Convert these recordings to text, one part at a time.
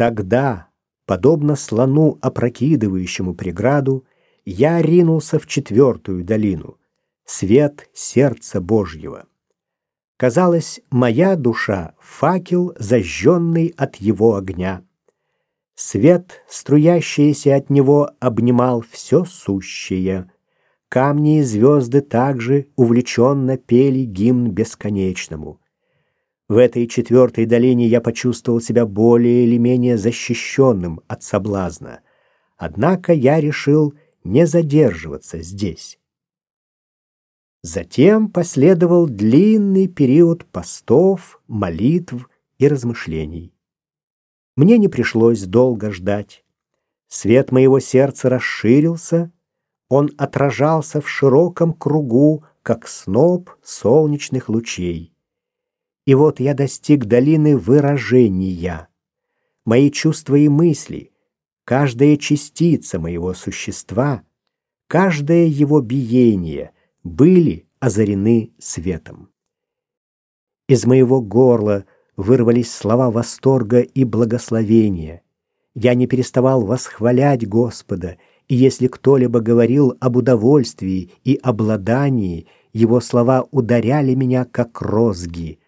Тогда, подобно слону, опрокидывающему преграду, я ринулся в четвертую долину, свет сердца Божьего. Казалось, моя душа — факел, зажженный от его огня. Свет, струящийся от него, обнимал все сущее. Камни и звезды также увлеченно пели гимн бесконечному. В этой четвертой долине я почувствовал себя более или менее защищенным от соблазна. Однако я решил не задерживаться здесь. Затем последовал длинный период постов, молитв и размышлений. Мне не пришлось долго ждать. Свет моего сердца расширился, он отражался в широком кругу, как сноп солнечных лучей. И вот я достиг долины выражения. Мои чувства и мысли, каждая частица моего существа, каждое его биение — были озарены светом. Из моего горла вырвались слова восторга и благословения. Я не переставал восхвалять Господа, и если кто-либо говорил об удовольствии и обладании, его слова ударяли меня как розги.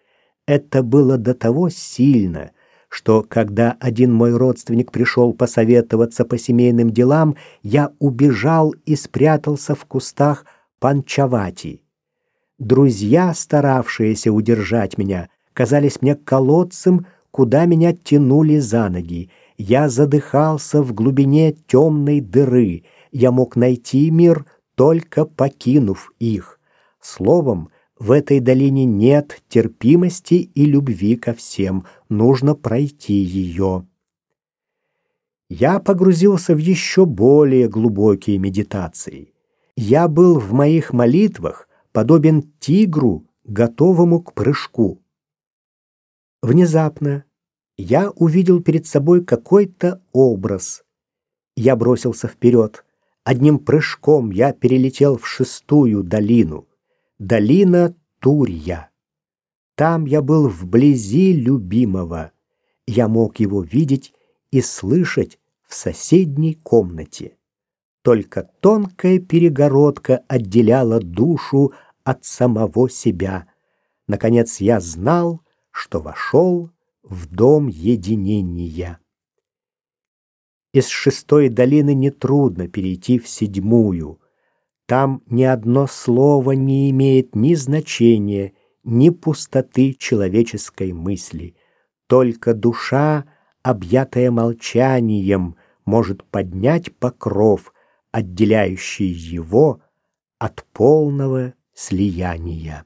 Это было до того сильно, что когда один мой родственник пришел посоветоваться по семейным делам, я убежал и спрятался в кустах Панчавати. Друзья, старавшиеся удержать меня, казались мне колодцем, куда меня тянули за ноги. Я задыхался в глубине темной дыры. Я мог найти мир, только покинув их. Словом, в этой долине нет терпимости и любви ко всем. Нужно пройти ее. Я погрузился в еще более глубокие медитации. Я был в моих молитвах подобен тигру, готовому к прыжку. Внезапно я увидел перед собой какой-то образ. Я бросился вперед. Одним прыжком я перелетел в шестую долину. Долина Турья. Там я был вблизи любимого. Я мог его видеть и слышать в соседней комнате. Только тонкая перегородка отделяла душу от самого себя. Наконец я знал, что вошел в дом единения. Из шестой долины нетрудно перейти в седьмую. Там ни одно слово не имеет ни значения, ни пустоты человеческой мысли. Только душа, объятая молчанием, может поднять покров, отделяющий его от полного слияния.